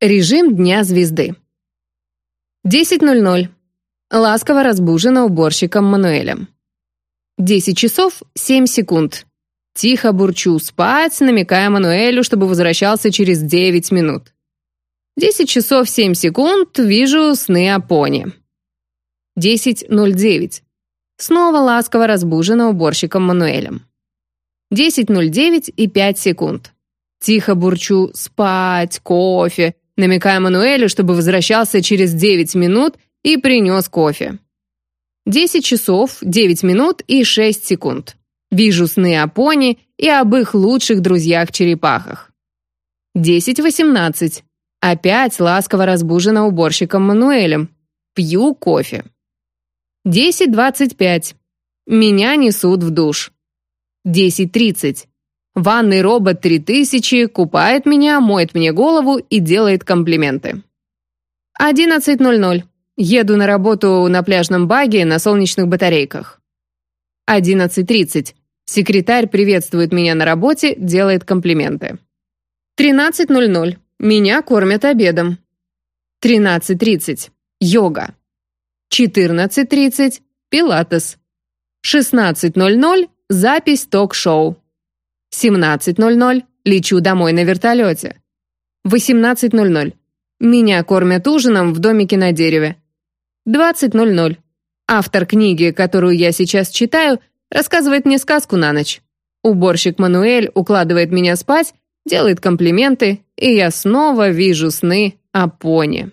Режим Дня Звезды. 10.00. Ласково разбужена уборщиком Мануэлем. 10 часов 7 секунд. Тихо бурчу спать, намекая Мануэлю, чтобы возвращался через 9 минут. 10 часов 7 секунд вижу сны о пони. 10.09. Снова ласково разбужена уборщиком Мануэлем. 10.09 и 5 секунд. Тихо бурчу «спать», «кофе», намекая Мануэлю, чтобы возвращался через 9 минут и принес кофе. 10 часов, 9 минут и 6 секунд. Вижу сны о пони и об их лучших друзьях-черепахах. 10.18. Опять ласково разбужена уборщиком Мануэлем. Пью кофе. 10.25. Меня несут в душ. 10.30. Ванный робот 3000 купает меня, моет мне голову и делает комплименты. 11.00. Еду на работу на пляжном баге на солнечных батарейках. 11.30. Секретарь приветствует меня на работе, делает комплименты. 13.00. Меня кормят обедом. 13.30. Йога. 14.30. Пилатес. 16.00. Запись ток-шоу. 17.00. Лечу домой на вертолете. 18.00. Меня кормят ужином в домике на дереве. 20.00. Автор книги, которую я сейчас читаю, рассказывает мне сказку на ночь. Уборщик Мануэль укладывает меня спать, делает комплименты, и я снова вижу сны о пони.